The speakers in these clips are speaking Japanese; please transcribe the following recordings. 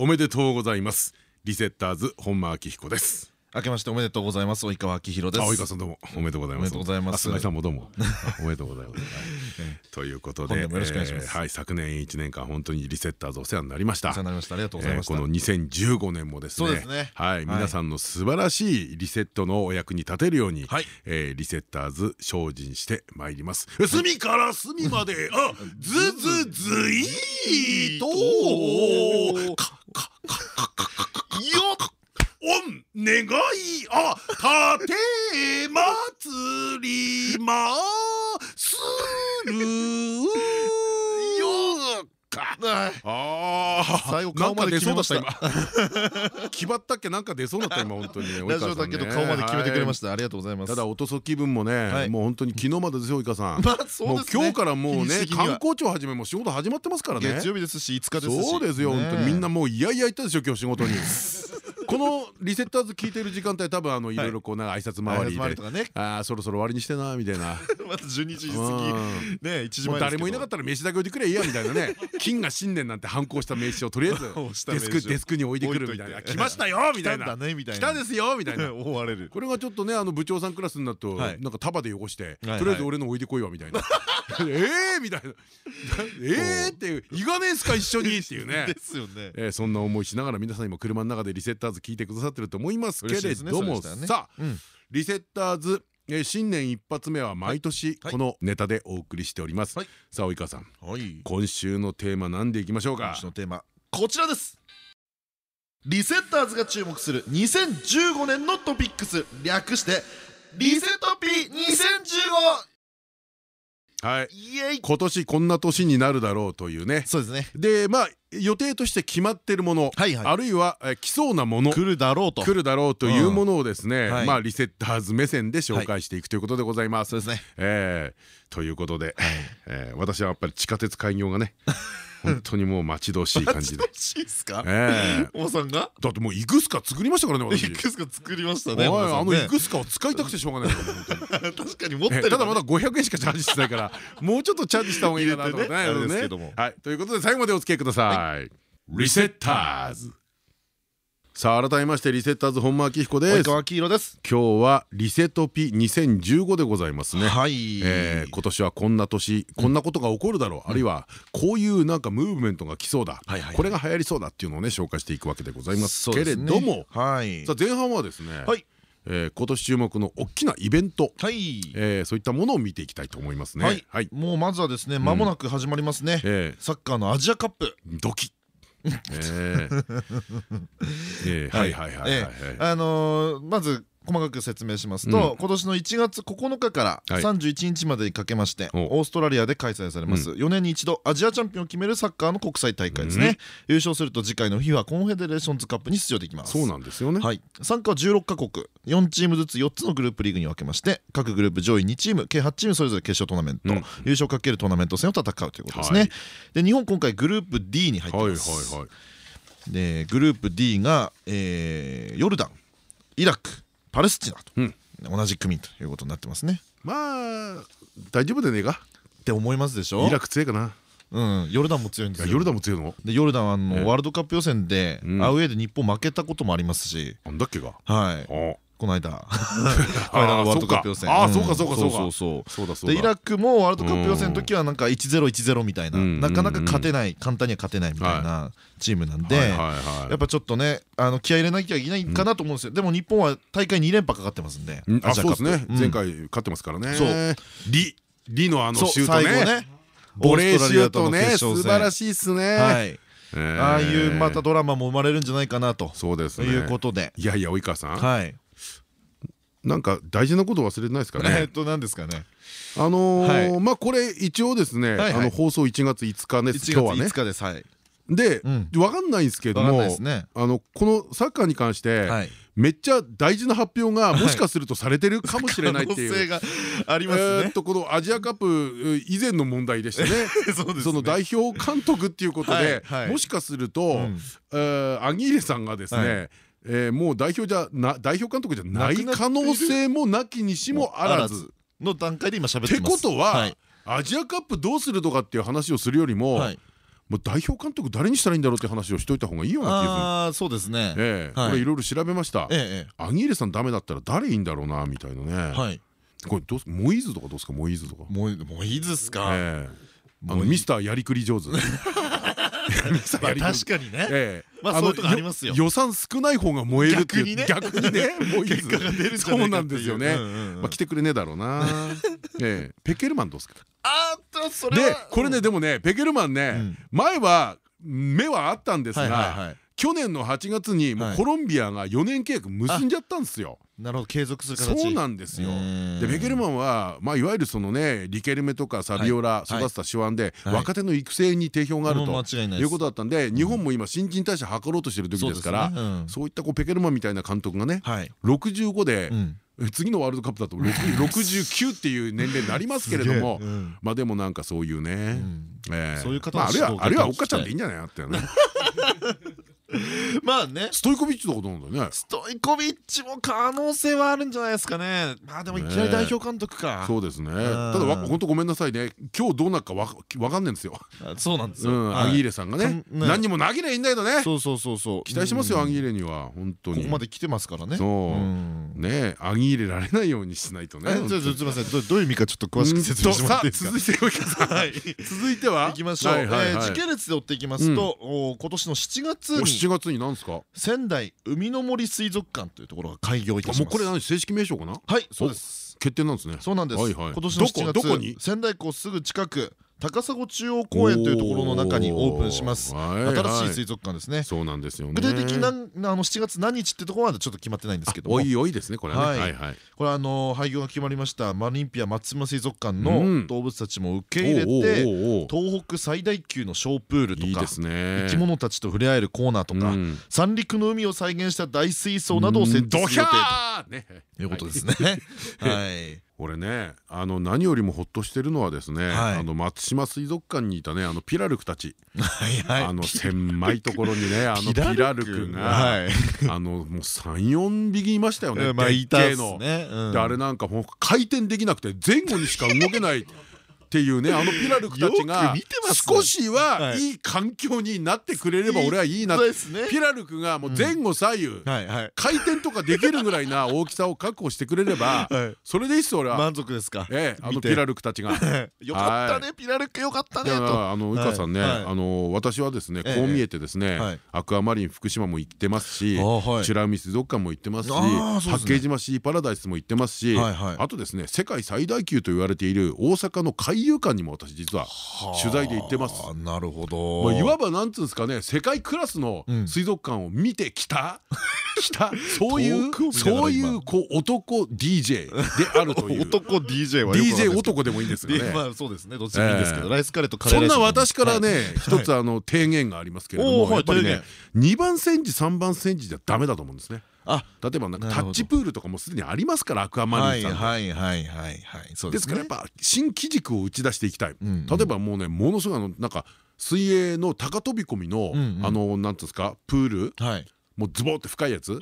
おめでとうございます。リセッターズ本間明彦です。明けましておめでとうございます。及川明宏です。及川さんどうも。おめでとうございます。おめでとうございます。菅井さんもどうも。おめでとうございます。ということでよろしくお願いします。はい。昨年一年間本当にリセッターズお世話になりました。お世話になりました。ありがとうございました。この2015年もですね。はい。皆さんの素晴らしいリセットのお役に立てるようにリセッターズ精進してまいります。隅から隅まであ ずずずいーとかおん願い。あたて祭りまする。ああ最後顔まで決めました。今。決まったっけ？なんか出そうだった今本当にラジオだけど顔まで決めてくれました。ありがとうございます。ただおとそ気分もねもう本当に昨日までですよいかさん。もう今日からもうね観光庁はじめも仕事始まってますからね。月曜日ですし5日ですし。そうですよ本当にみんなもういやいや言ったでしょ今日仕事に。このリセッターズ聞いてる時間帯多分あのいろいろこうな挨拶回りで。ああそろそろ終わりにしてなみたいな。また12時過ぎ。ね1時前誰もいなかったら飯だけ置いてくれいいやみたいなね。金が新年なんて反抗した名刺をとりあえず デスクデスクに置いてくるみたいな。来ましたよみたいな。来たですよみたいな。思われる。これがちょっとねあの部長さんクラスになるとなんか束で汚してとりあえず俺の置いてこいわみたいな。ええみたいな。ええっていういがねえすか一緒にっていうね。ですよね。そんな思いしながら皆さん今車の中でリセッターズ聞いてくださってると思いますけれども。さあリセッターズ新年一発目は毎年このネタでお送りしております。さあ及川さん。今週のテーマ何でいきましょうか。今週のテーマこちらです。リセッターズが注目する2015年のトピックス。略してリセトピ2015はい。今年こんな年になるだろうというね。そうですね。でまあ予定として決まってるものあるいは来そうなもの来るだろうと。来るだろうというものをですねまあリセッターズ目線で紹介していくということでございます。そうですね。えということで私はやっぱり地下鉄開業がね 本当にもう待ち遠しい感じで。待ち遠しいですか？ええ。王さんが？だってもうイグスカ作りましたからね。私。イグスカ作りましたね。あのイグスカを使いたくてしょうがない。確かに持ってる。ただまだ500円しかチャージしてないから、もうちょっとチャージした方がいいかなと思ってね。はい。ということで最後までお付き合いください。リセッターズ。さあ改めましてリセッターズ本間明彦です。今日はリセトピ2015でございますね。はい。え今年はこんな年こんなことが起こるだろう、あるいはこういうなんかムーブメントが来そうだ。これが流行りそうだっていうのをね紹介していくわけでございますけれども、はい。さあ前半はですね。はい。え今年注目の大きなイベント、はいえそういったものを見ていきたいと思いますね。はい、もうまずはですね、間もなく始まりますね。サッカーのアジアカップ。ドキ はい。はいはいはい。あのまず細かく説明しますと、今年の1月9日から31日までにかけましてオーストラリアで開催されます。4年に一度アジアチャンピオンを決めるサッカーの国際大会ですね。優勝すると次回の FIFA コンフェデレーションズカップに出場できます。そうなんですよね。参加は16カ国4チームずつ4つのグループリーグに分けまして各グループ上位2チーム計8チームそれぞれ決勝トーナメント優勝かけるトーナメント戦を戦うということですね。で日本今回グループ D に入ってます。でグループ D がヨルダンイラクパレスチナと、うん、同じ組ということになってますね。まあ大丈夫でねえか？って思いますでしょ？イラク強いかな。うん。ヨルダンも強いんですよ。ヨルダンも強いの？でヨルダンはあのワールドカップ予選でアウェーで日本負けたこともありますし。なんだっけかはいこの間。この間のワールドカップ予選。ああそうかそうかそうか。そうそうそう。でイラクもワールドカップ予選の時はなんか1-0-1-0みたいな。なかなか勝てない簡単には勝てないみたいなチームなんでやっぱちょっとねあの気合入れなきゃいけないかなと思うんですよ。でも日本は大会2連覇かかってますんであそうですね。前回勝ってますからね。そう。リリのあのシュートね。ボレーシュートね。素晴らしいっすね。はい。ああいうまたドラマも生まれるんじゃないかなと。そうですいうことで。いやいや及川さん。はいなんか大事なこと忘れてないですかね。えっと何ですかね。あのまあこれ一応ですね、あの放送1月5日です。今日はね。5日です。はい。で分かんないんですけどもあのこのサッカーに関してめっちゃ大事な発表がもしかするとされてるかもしれないっていうありますね。とこのアジアカップ以前の問題でした ね。その代表監督っていうことでもしかするとアギーレさんがですねえー、もう代表じゃな代表監督じゃない可能性もなきにしもあらず。の段階で今喋ってます。ってことは、はい、アジアカップどうするとかっていう話をするよりも、はい、もう代表監督誰にしたらいいんだろうって話をしといた方がいいような気がするああそうですね。ええ。これいろいろ調べました。アギーレさんダメだったら誰いいんだろうなみたいなね。はい。これどうすモイーズとかどうですか？モイーズとか。モイーズっすか？ええ。あのミスターやりくり上手 確かにね。まあそういうとこありますよ。予算少ない方が燃えるっていう逆にね。結果が出るそうなんですよね。まあ来てくれねえだろうな。ペケルマンどうですか？あとそれでこれねでもねペケルマンね前は目はあったんですが去年の8月にもうコロンビアが4年契約結んじゃったんですよ。なるほど継続する形。そうなんですよ。でベケルマンはまあいわゆるそのねリケルメとかサビオラ育てた手腕で若手の育成に定評があるということだったんで日本も今新陳代謝図ろうとしてる時ですからそういったこうペケルマンみたいな監督がね65で次のワールドカップだと69 っていう年齢になりますけれどもまあでもなんかそういうねそういう方あるいはおっかちゃんでいいんじゃないってね。まあね。ストイコビッチとかどうなんだね。ストイコビッチも可能性はあるんじゃないですかね。まあでもいきなり代表監督か。そうですね。ただ本当ごめんなさいね。今日どうなるかわかんないんですよ。そうなんですよ。アギーレさんがね。何にも投げりゃいいんだけどね。そうそうそうそう。期待しますよアギーレには本当に。ここまで来てますからね。そう。ねアギーレられないようにしないとね。すみません。どういう意味かちょっと詳しく説明してもらっていいです。か続いては？いきましょう。時系列で追っていきますと今年の7月に7月に何ですか？仙台海の森水族館というところが開業いたします。もうこれ何正式名称かな？はいそうです。決定なんですね。そうなんです。今年の7月仙台港すぐ近く高砂中央公園というところの中にオープンします。新しい水族館ですね。そうなんですよね。具体的なあの7月何日ってところまでちょっと決まってないんですけどおいおいですねこれはい。はいこれあの廃業が決まりましたマリンピア松島水族館の動物たちも受け入れて東北最大級の小プールとか生き物たちと触れ合えるコーナーとか三陸の海を再現した大水槽などを設置する予定と。いうことですね。はい俺ねあの何よりもほっとしてるのはですね、はい、あの松島水族館にいたねあのピラルクたち。あの狭いところにねあのピラルク。が、はい、あのもう34匹いましたよね、まあ、いたの、ね。うん、であれなんかもう回転できなくて前後にしか動けないっていうねあのピラルクたちが少しはい。い環境になってくれれば俺はいいなピラルクがもう前後左右回転とかできるぐらいな大きさを確保してくれれば それでいいっす俺は。満足ですか？ええあのピラルクたちが。よかったねピラルクよかったねと。あの宇川さんねあの私はですねこう見えてですねアクアマリン福島も行ってますし美ら海水族館も行ってますし八景島シーパラダイスも行ってますしあとですね世界最大級と言われている大阪の海遊館にも私実は取材で行ってます。なるほど。いわばなんつうんですかね世界クラスの水族館を見てきた？きた？そういうそういうこう男 DJ であるという。男 DJ は DJ 男でもいいんですよね。まあそうですね。どっちでもいいんですけど。ライスカレーとカレーそんな私からね一つあの提言がありますけれどもやっぱりね2番煎じ3番煎じじゃダメだと思うんですね。あ例えばなんかタッチプールとかもすでにありますからアクアマリンさんはいはいはいはいですからやっぱ新機軸を打ち出していきたい。例えばもうねものすごいあのなんか水泳の高飛び込みのあのなんていうんですかプールもうズボって深いやつ？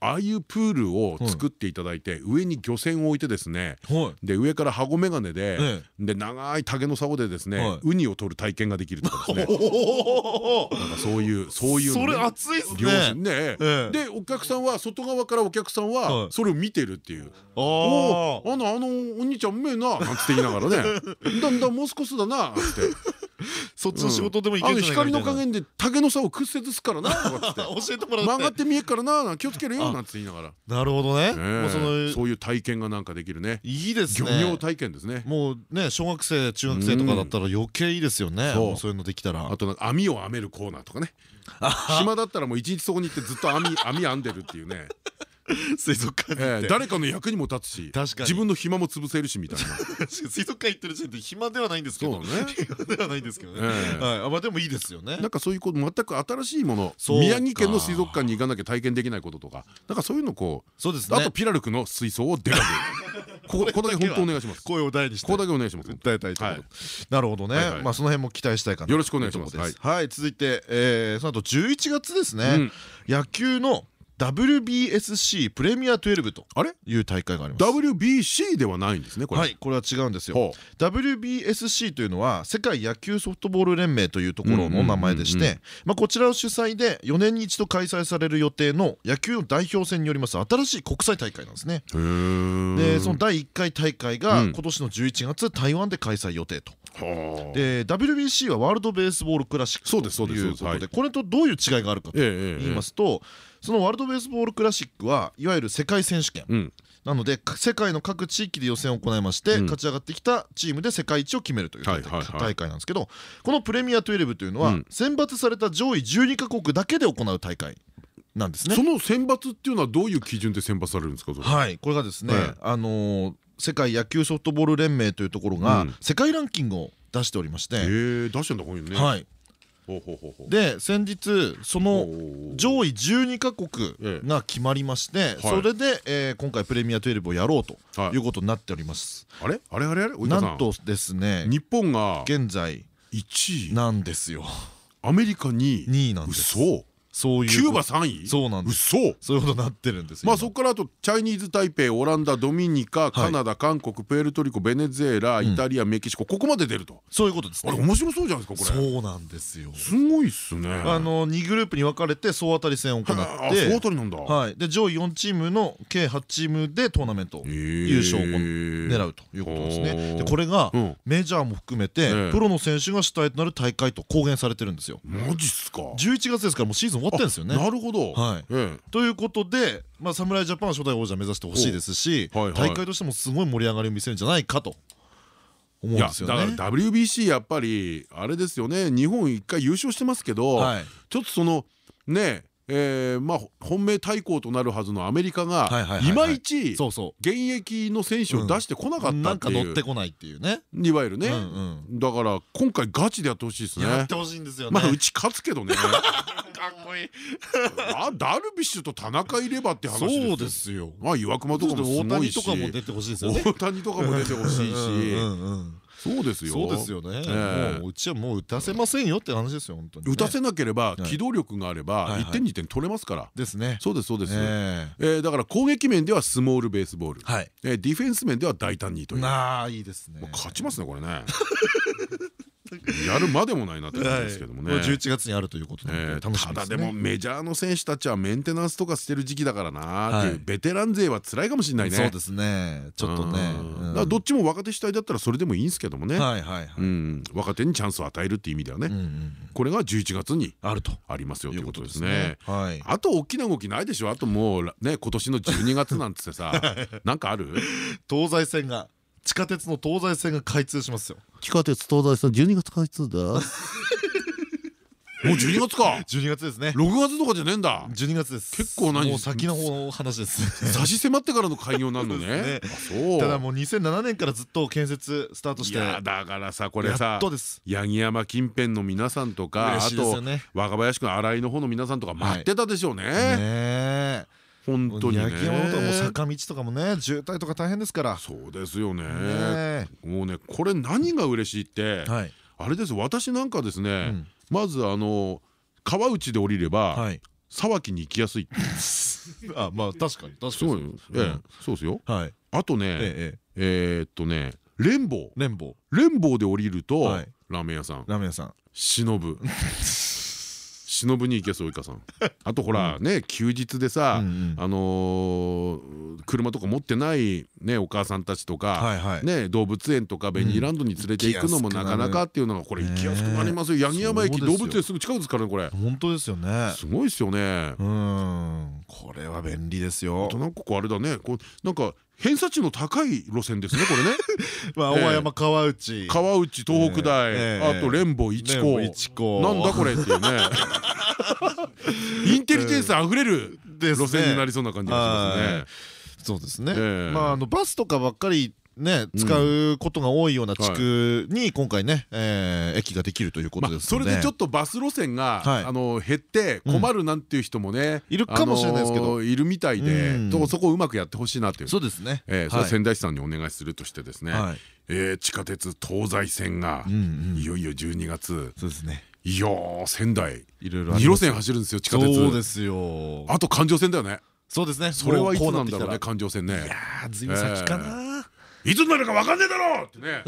ああいうプールを作っていただいて上に漁船を置いてですねで上から羽子眼鏡でで長い竹の竿でですねウニを取る体験ができるとかですね。なんかそういうそういうそれ熱いっすね。でお客さんは外側からお客さんはそれを見てるっていう「おあのあのお兄ちゃんうめえな」なんつって言いながらね「だんだんもう少しだな」って。そっちの仕事でもいける光の加減で竹の竿を屈折すからなとかって。教えてもらって。曲がって見えっからな気をつけるよなんて言いながら。なるほどね。そういう体験がなんかできるね。いいですね。漁業体験ですね。もうね小学生中学生とかだったら余計いいですよね。そう。いうのできたら。あと網を編めるコーナーとかね。暇だったらもう一日そこに行ってずっと網網編んでるっていうね 水族館誰かの役にも立つし自分の暇も潰せるしみたいな。水族館行ってる時点で暇ではないんですけど。ね。暇ではないんですけどね。ええ。はい。あまあでもいいですよね。なんかそういうこと全く新しいもの宮城県の水族館に行かなきゃ体験できないこととかなんかそういうのこうそうですね。あとピラルクの水槽をでかく。ここここだけ本当お願いします。こ声を大にして。こだけお願いします。訴えたい。となるほどね。まあその辺も期待したいかなよろしくお願いします。はい。続いてえーその後11月ですね。うん。野球の WBSC プレミア12とあれ？いう大会があります。WBC ではないんですねこれ。はいこれは違うんですよ。ほ WBSC というのは世界野球ソフトボール連盟というところの名前でしてまあこちらを主催で4年に一度開催される予定の野球の代表戦によります新しい国際大会なんですね。でその第1回大会がうん。今年の11月台湾で開催予定と。はあ。で WBC はワールドベースボールクラシックそうですそうですということはい。でこれとどういう違いがあるかとええええ。言いますとそのワールドベースボールクラシックはいわゆる世界選手権。うん。なのでか世界の各地域で予選を行いまして、うん。勝ち上がってきたチームで世界一を決めるという大会なんですけどこのプレミア12というのは、うん。選抜された上位12カ国だけで行う大会なんですね。そ。の選抜っていうのはどういう基準で選抜されるんですか？はいこれがですね、ええあのー世界野球ソフトボール連盟というところが、うん。世界ランキングを出しておりまして、出してんだこういうのね。はい、で先日その上位12カ国ええ。が決まりまして、はい。それで、えー今回プレミア12をやろうとはい。いうことになっております。あれ？あれ？あれ？あれ？なんとですね日本が現在1位。なんですよ。アメリカ2位2位なんです。嘘そういうキューバ3位？そうなんです。嘘。そういうことになってるんですよまあそこからあとチャイニーズ台北オランダドミニカカナダ韓国プエルトリコベネズエライタリアメキシコここまで出ると。そういうことですね。あれ面白そうじゃないですかこれ。そうなんですよ。すごいっすね。あの2グループに分かれて総当たり戦を行っあてそうあたりなんだ。はい。で上位4チームの計8チームでトーナメント優勝を狙狙うということですね。でこれがうん。メジャーも含めてええ。プロの選手が主体となる大会と公言されてるんですよ。マジっすか。11月ですからもうシーズン終わってるんですよね。なるほど。はい。えということで、まあ、侍ジャパンは初代王者目指してほしいですし、大会としてもすごい盛り上がりを見せるんじゃないかと思うんえいやですよだからね。WBC やっぱりあれですよね。日本一回優勝してますけどはい。ちょっとそのねえーまあ本命対抗となるはずのアメリカがはいまいち現役の選手を出してこなかう。なんかったっていう乗ってこないっていうね。いわゆるねうんうんだから今回ガチでやってほしいですねやってほしいんですよね。まあうち勝つけどね かっこいい。あダルビッシュと田中いればって話ですよそうですよ。まあ岩隈とかもす大ごいし谷とかも出てほしいですよね。大谷とかも出てほしいしうんうんうんそうですよそうですよね。ええもううちはもう打たせませんよって話ですよ本当にね。打たせなければい機動力があればはいはい1点2点取れますからですね。そうですそうですええーだから攻撃面ではスモールベースボールえはい。えーディフェンス面では大胆にというなあいいですね。勝ちますねこれね やるまでもないなって感じですけどもね。はい。これ11月にあるということで楽しみですね。ただでもメジャーの選手たちはメンテナンスとかしてる時期だからな。っていうはい。ベテラン勢は辛いかもしれないね。そうですね。ちょっとね。どっちも若手主体だったらそれでもいいんですけどもね。若手にチャンスを与えるっていう意味ではね。これが11月にあると。ありますよといいううこととですすね。ね。はい。あと大きな動きないでしょ。あともうね今年の12月なんつってさ。なんかある？東西線が地下鉄の東西線が開通しますよ。地下鉄東大さん12月開通だ もう12月か12月ですね。6月とかじゃねえんだ12月です。結構何？もう先の方の話です。差し迫ってからの開業なのね あそうただもう2007年からずっと建設スタートしていやだからさこれやさっとです。八木山近辺の皆さんとか嬉あと。若林区新井の方の皆さんとか待ってたでしょうねねえ。本当にね。焼き山とかも坂道とかもね渋滞とか大変ですから。そうですよね。ねもうねこれ何が嬉しいってはい。あれです私なんかですうねん。まずあの川内で降りればはい。沢木に行きやすい。あまあ確かに確かに。そうよ。ええそうですよ。はい。あとねえええーっとね連棒連邦連棒で降りるとはい。ラーメン屋さん。ラーメン屋さん。忍。ぶ 忍ぶに行けそういかさん。あとほらね休日でさあのー車とか持ってないねお母さんたちとか。ね動物園とかベニーランドに連れて行くのもなかなかっていうのがこれ行きやすくなりますよ。八木山駅動物園すぐ近くですからねこれ。本当ですよね。すごいですよね。うん。これは便利ですよ。あと。なんかこうあれだねこうなんか偏差値の高い路線ですねこれね。まあええ。大山川内。川内東北大ええ。あと連邦一高。一高。なんだこれっていうね。インテリジェンスあふれる路線になりそうな感じがしますね。そうですね。まああのバスとかばっかりね使うことが多いような地区に今回ね駅ができるということですそれでちょっとバス路線があの減って困るなんていう人もねいるかもしれないですけど。いるみたいでそこをうまくやってほしいなという。そうですね。それ仙台市さんにお願いするとしてですね。地下鉄東西線がいよいよ12月。そうですね。いや仙台いろいろ2路線走るんですよ地下鉄。そうですよ。あと環状線だよね。そうですね。それはいつなんだろうね環状線ね。いやずいぶん先かないつになるか分かんねえだろ！ってね。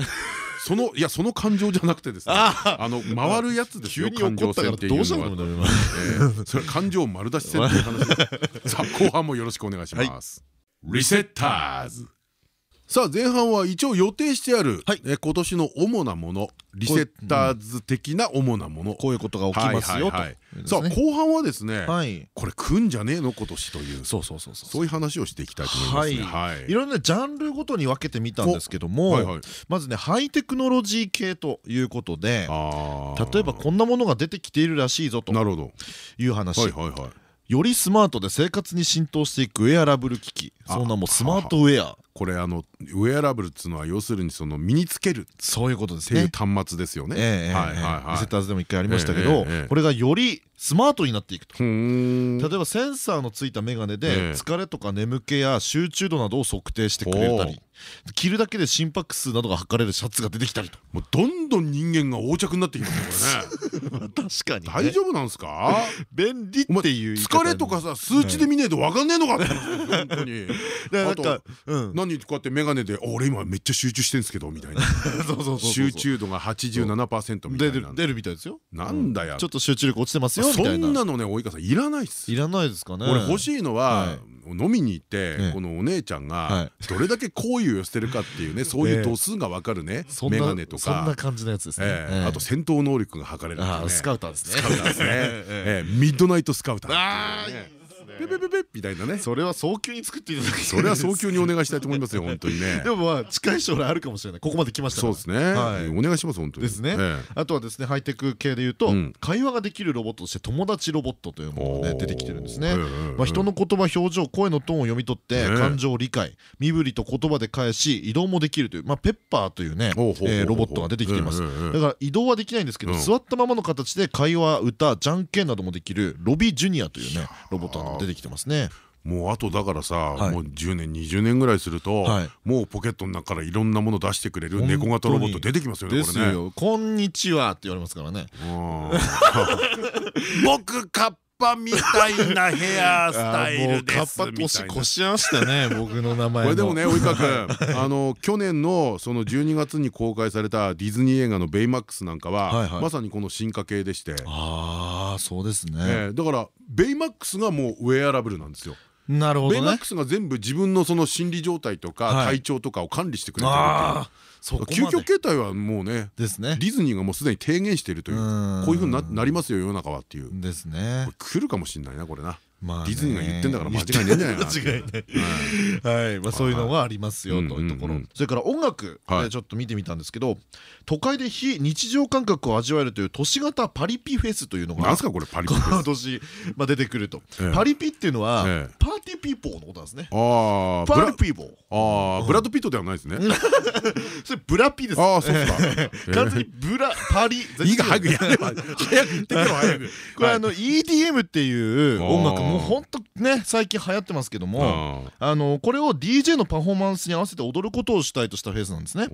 そのいやその感情じゃなくてですね。あの回るやつですよ環状線っていうのは。それ感情丸出し線っていう話。さあ後半もよろしくお願いします。リセッターズさあ前半は一応予定してある、はい、え今年の主なものリセッターズ的な主なもの。こういうことが起きますよと。さあ後半はですねこれ来んじゃねえの？今年という。そうそうそうそうそう。いう話をしていきたいと思いますね。はい。い。ろんなジャンルごとに分けてみたんですけどもまずねハイテクノロジー系ということで例えばこんなものが出てきているらしいぞと。いう話。よりスマートで生活に浸透していくウェアラブル機器そんなもうスマートウェア。これあのウェアラブルっつうのは要するにその身につけるそういうことですね。っていう端末ですよね。リセッターズでも一回ありましたけどこれがよりスマートになっていくと。例えばセンサーのついた眼鏡で疲れとか眠気や集中度などを測定してくれたり着るだけで心拍数などが測れるシャツが出てきたりと。もうどんどん人間が横着になってきますねこれね。確かに大丈夫なんですか？便利っていう疲れとかさ数値で見ねえと分かんねえのかって。本当に あと何こうやって眼鏡で「俺今めっちゃ集中してんですけど」みたいな。集中度が87%みたいな出るみたいですよ。なんだよ。ちょっと集中力落ちてますよそんなのね及川さんいらないっす。いらないですかね。俺欲しいのは飲みに行ってこのお姉ちゃんがどれだけ好意を寄せてるかっていうね そういう度数が分かるね眼鏡とか。そんな感じのやつですね。あと戦闘能力が測れるスカウターですね。スカウターですね。ミッドナイトスカウターペペペペみたいなね。それは早急に作っていただきそれは早急にお願いしたいと思いますよ本当にね。でもまあ近い将来あるかもしれない。ここまで来ましたそうですね。お願いします本当に。ですね。あとはですねハイテク系でいうと会話ができるロボットとして友達ロボットというものが出てきてるんですね。まあ人の言葉表情声のトーンを読み取って感情を理解身振りと言葉で返し移動もできるというまあペッパーというねロボットが出てきています。だから移動はできないんですけど座ったままの形で会話歌じゃんけんなどもできるロビジュニアというねロボットが出てきてますね。もうあとだからさ、もう10年20年ぐらいすると、もうポケットの中からいろんなもの出してくれる猫型ロボット出てきますよねこれね。こんにちはって言われますからね。僕カッパみたいなヘア スタイルですカッパ年越しましたね僕の名前これでもね及川君あの去年のその12月に公開されたディズニー映画の「ベイマックス」なんかはまさにこの進化系でして。ああそうですね。だからベイマックスがもうウェアラブルなんですよ。なるほどベイマックスが全部自分のその心理状態とか体調とかを管理してくれてるっていう究極形態はもうねディズニーがもうすでに提言しているというこういうふうになりますよ世の中はっていう。ですね。来るかもしれないなこれな。ディズニーが言ってんだから間違いねえんじゃないかな間違いない。はい。まあそういうのがありますよというところ。それから音楽でちょっと見てみたんですけど都会で非日常感覚を味わえるという都市型パリピフェスというのが何すかこれパリピフェス。年まあ出てくると。パリピっていうのはパーティーピーポーのことなんですね。ああパーティーピーポー。ああブラッドピットではないですね。それブラピです。ああそうか。完全にブラパリいいが早くやれば。早く言ってけろ早く。これあの EDM っていう音楽もうほんとね最近流行ってますけどもあのこれを DJ のパフォーマンスに合わせて踊ることを主体としたフェスなんですね。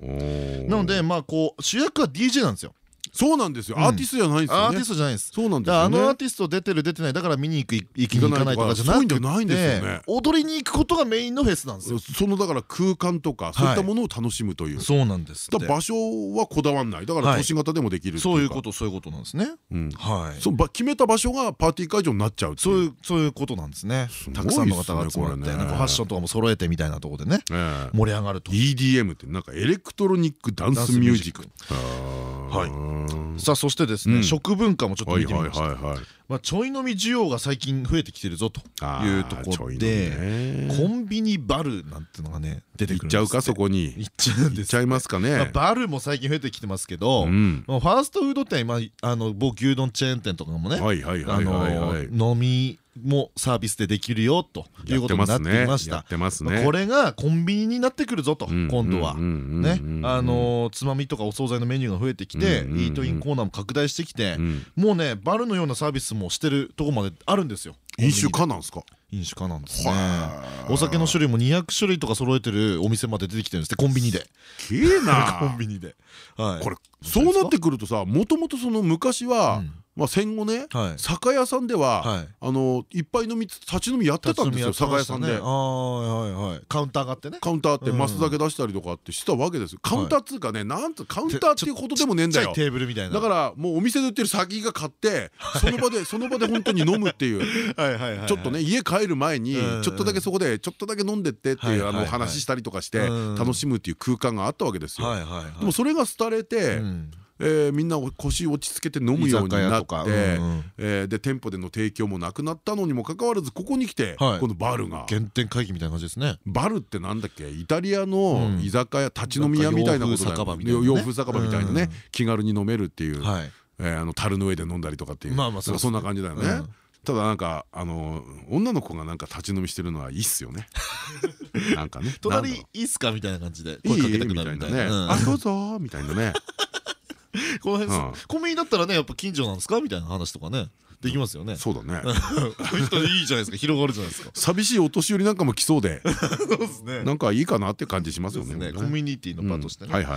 なのでまあこう主役は DJ なんですよそうなんですよ。アーティストじゃないですよアーティストじゃないです。そうなんですあのアーティスト出てる出てないだから見に行く行きに行かないとかじゃなくて。踊りに行くことがメインのフェスなんですよ。そのだから空間とかそういったものを楽しむという。そうなんです場所はこだわんない。だから都市型でもできるそういうことそういうことなんですね。はい。その決めた場所がパーティー会場になっちゃうそういうそういうことなんですね。たくさんの方が集まってなんかファッションとかも揃えてみたいなところでね。盛り上がると。EDM ってなんかエレクトロニックダンスミュージック。はいさあそしてですね食文化もちょっと見てみました。まあちょい飲み需要が最近増えてきてるぞというところでコンビニバルなんてのがね出てくるんです行っちゃうかそこに。行っちゃうんです。行っちゃいますかね。バルも最近増えてきてますけどファーストフード店今あの某牛丼チェーン店とかもね飲みもサービスでできるよということになっていました。これがコンビニになってくるぞと今度は。ね。あのつまみとかお惣菜のメニューが増えてきてイートインコーナーも拡大してきてもうねバルのようなサービスもしてるとこまであるんですよ。飲酒可なんですか？飲酒可なんですね。お酒の種類も200種類とか揃えてるお店まで出てきてるんですってコンビニで。きれいな。コンビニで。これそうなってくるとさもともとその昔はまあ戦後ね酒屋さんではあのいっぱい飲み立ち飲みやってたんですよ酒屋さんで。カウンターがあってね。カウンターってマス酒出したりとかってしてたわけですよ。カウンターっつうかねなんとカウンターっていうことでもねえんだよ。テーブルみたいな。だからもうお店で売ってる酒が買ってその場でその場で本当に飲むっていう。ちょっとね家帰る前にちょっとだけそこでちょっとだけ飲んでってっていうあの話したりとかして楽しむっていう空間があったわけですよ。でもそれが廃れてえー、みんな腰落ち着けて飲むようになってえで店舗での提供もなくなったのにもかかわらずここに来て、このバルが。原点回帰みたいな感じですね。バルってなんだっけ？イタリアの居酒屋立ち飲み屋みたいなことだよ洋風酒場みたいなね。気軽に飲めるっていう、えー、あの樽の上で飲んだりとかっていう。そんな感じだよね。ただなんかあの女の子がなんか立ち飲みしてるのはいいっすよね。なんかね。隣いいっすか？みたいな感じで声かけたくなるみたいな。あどうぞみたいなね。この辺コンビニだったらねやっぱ近所なんですか？みたいな話とかね。できますよね。そうだね。いいじゃないですか。広がるじゃないですか。寂しいお年寄りなんかも来そうで。そうですね。なんかいいかなって感じしますよね。コミュニティの場としてね。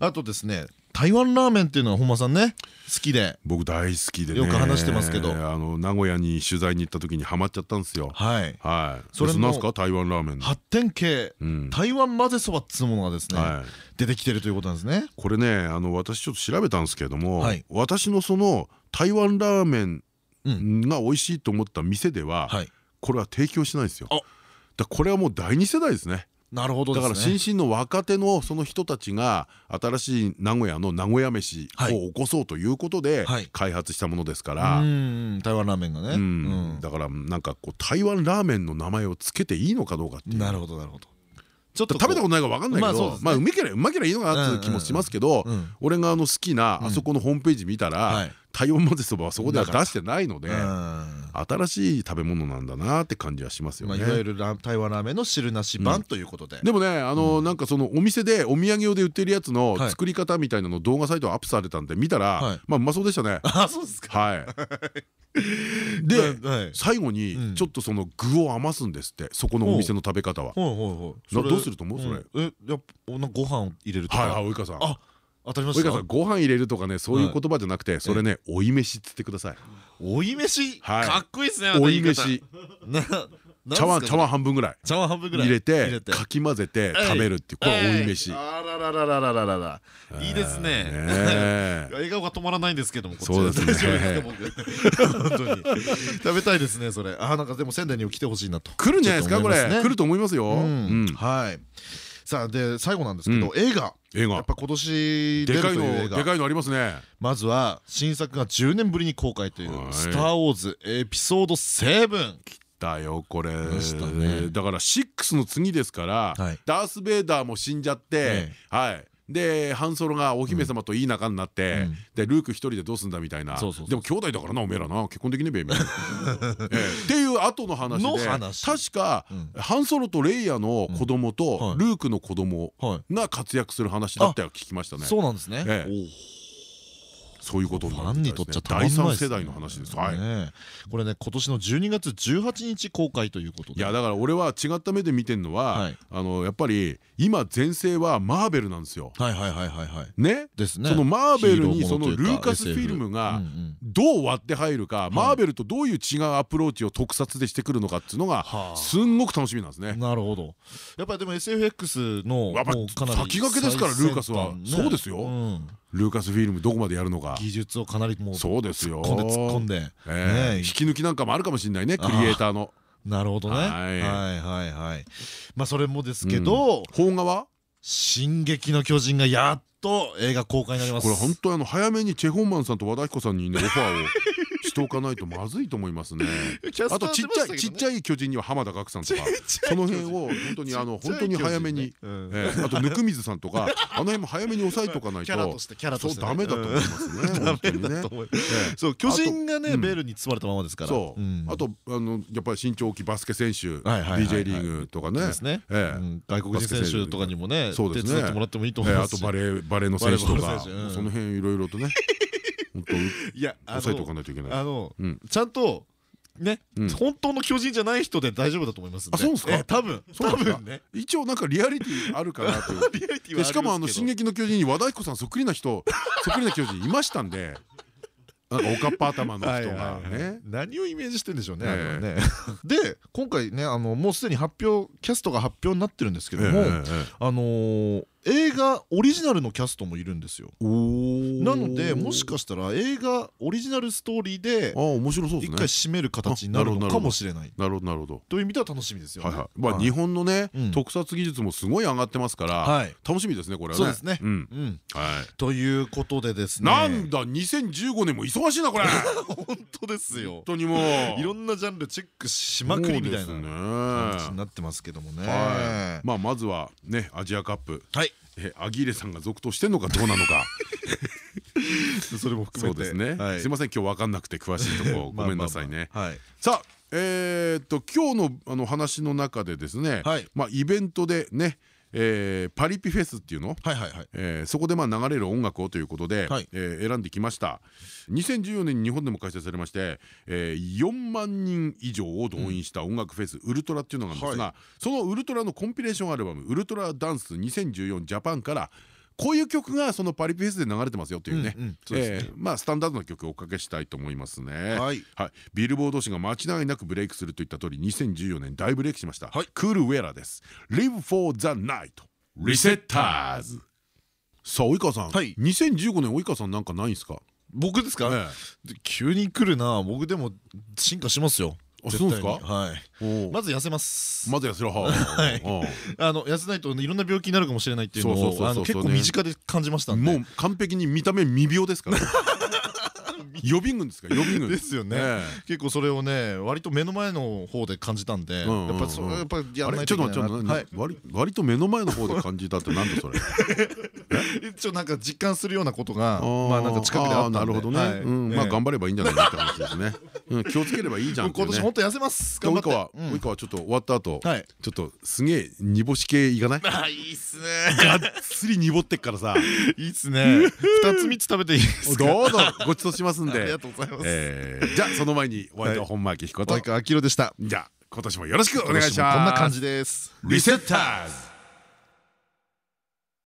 あとですね台湾ラーメンっていうのは本間さんね好きで。僕大好きでよく話してますけど。あの名古屋に取材に行った時にハマっちゃったんですよ。はい。はい。それなんですか？台湾ラーメン。発展系。台湾混ぜそばっつうものがですね出てきてるということなんですね。これねあの私ちょっと調べたんですけれども私のその台湾ラーメンが美味しいと思った店ではこれは提供しないんですよ。だこれはもう第二世代ですねなるほどだから新進の若手のその人たちが新しい名古屋の名古屋飯を起こそうということで開発したものですから。台湾ラーメンがね。だからなんかこう台湾ラーメンの名前をつけていいのかどうかっていう。なるほどなるほど。ちょっと食べたことないから分かんないけどまあうまければうまければいいのかなっていう気もしますけど俺があの好きなあそこのホームページ見たら台湾混ぜそばはそこでは出してないので新しい食べ物なんだなって感じはしますよね。いわゆる台湾ラーメンの汁なし版ということで。でもねあのなんかそのお店でお土産用で売ってるやつの作り方みたいなの動画サイトアップされたんで見たらまあうまそうでしたね。あそうですか。はい。で最後にちょっとその具を余すんですってそこのお店の食べ方は。どうすると思う？それ。えやご飯を入れるとか。はい。及川さん。あ当たりました？ご飯入れるとかねそういう言葉じゃなくてそれね追い飯っつってください。追い飯？かっこいいですね追い飯。茶碗茶碗半分ぐらい。茶碗半分ぐらい。入れてかき混ぜて食べるっていうこれ追い飯。あららららららららいいですね笑顔が止まらないんですけどもそうですね本当に食べたいですねそれあなんかでも仙台に来てほしいなと来るんじゃないですかこれ来ると思いますよはいさあで最後なんですけど映画。映画。やっぱ今年でかいのでかいのありますね。まずは新作が10年ぶりに公開という「スター・ウォーズ」エピソード7だよこれ。だから6の次ですからダース・ベイダーも死んじゃってはいでハンソロがお姫様といい仲になってでルーク一人でどうすんだみたいな。でも兄弟だからなおめえらな。結婚できねえべみたいな。っていう後の話で確かハンソロとレイヤの子供とルークの子供が活躍する話だって聞きましたね。そうなんですねそういうことファンにとっちゃ第三世代の話です。はい。これね今年の12月18日公開ということで。いやだから俺は違った目で見てるのはあのやっぱり今全盛はマーベルなんですよ。はいはいはいはいはい。ね？ですね。そのマーベルにそのルーカスフィルムがどう割って入るか、マーベルとどういう違うアプローチを特撮でしてくるのかっていうのがすんごく楽しみなんですね。なるほど。やっぱりでも SFX の先駆けですからルーカスはそうですよ。ルーカスフィルムどこまでやるのか。技術をかなりもうそうですよ。突っ込んで引き抜きなんかもあるかもしれないねクリエイターの。なるほどね。はい。はいはいまあそれもですけど邦画は「進撃の巨人」がやっと映画公開になります。これ本当あの早めにチェ・ホンマンさんと和田彦さんにねオファーをししておかないとまずいと思いますね。あとちっちゃいちっちゃい巨人には浜田岳さんとか。その辺を本当にあの本当に早めにえあと温水さんとかあの辺も早めに抑えとかないとそうダメだと思いますねそう巨人がねベールに包まれたままですから。あとあのやっぱり身長大きいバスケ選手 DJ リーグとかね。外国人選手とかにもね手伝ってもらってもいいと思います。あとバレーバレーの選手とか。その辺いろいろとねいや抑えておかないといけない。あのちゃんとね、本当の巨人じゃない人で大丈夫だと思いますあ、そうですか？多分、多分ね。一応なんかリアリティあるかなという。しかもあの進撃の巨人に和田彦さんそっくりな人、そっくりな巨人いましたんで。なんかおかっぱ頭の人がね。何をイメージしてんでしょうねで今回ねあのもうすでに発表キャストが発表になってるんですけどもあの映画オリジナルのキャストもいるんですよ。なのでもしかしたら映画オリジナルストーリーで一回締める形になるのかもしれない。なるほどなるほど。という意味では楽しみですよまあ日本のね特撮技術もすごい上がってますから楽しみですねこれはね。そうですね。ということでですね。なんだ2015年も忙しいなこれ。本当ですよ。本当にもう。いろんなジャンルチェックしまくりみたいな感じになってますけどもね。まあまずはねアジアカップ。はいえアギーレさんが続投してんのかどうなのか。それも含めて。ですね。すいません今日分かんなくて詳しいとこ ごめんなさいね。さあえっと今日のあの話の中でですねまあイベントでねえー、パリピフェスっていうの？そこでまあ流れる音楽をということで、はい、えー、選んできました。2014年に日本でも開催されまして、えー、4万人以上を動員した音楽フェス、うん、ウルトラっていうのがあるんですが、はい、そのウルトラのコンピレーションアルバム「ウルトラダンス2014ジャパン」から「こういう曲がそのパリピフェスで流れてますよっていうね。まあスタンダードな曲をおかけしたいと思いますね。はい。ビルボード誌が間違いなくブレイクするといった通り2014年大ブレイクしました。クールウェラです。Live for the Night. リセッターズさあ及川さん。2015年及川さんなんかないんですか？僕ですか？急に来るな。僕でも進化しますよ。あそうですか？はい。まず痩せます。まず痩せろ。はい。あの痩せないといろんな病気になるかもしれないっていうのを結構身近で感じましたもう完璧に見た目未病ですから 予備軍ですか？予備軍。ですよね。結構それをね割と目の前の方で感じたんでやっぱそれやっぱやらないといけないな割と目の前の方で感じたってなんだそれ？一応なんか実感するようなことがまあなんか近くであったなるほどね。まあ頑張ればいいんじゃないかって話ですね。気をつければいいじゃん今年本当痩せます。及川及川ちょっと終わった後ちょっとすげえ煮干し系いかない？あいいっすね。がっつり濁ってっからさ。いいっすね。二つ三つ食べていいですか？どうぞ。ごちそうしますんで。ありがとうございます。じゃあその前にお相手は本間明彦と。及川明宏でした。じゃあ今年もよろしくお願いします。こんな感じです。リセッターズ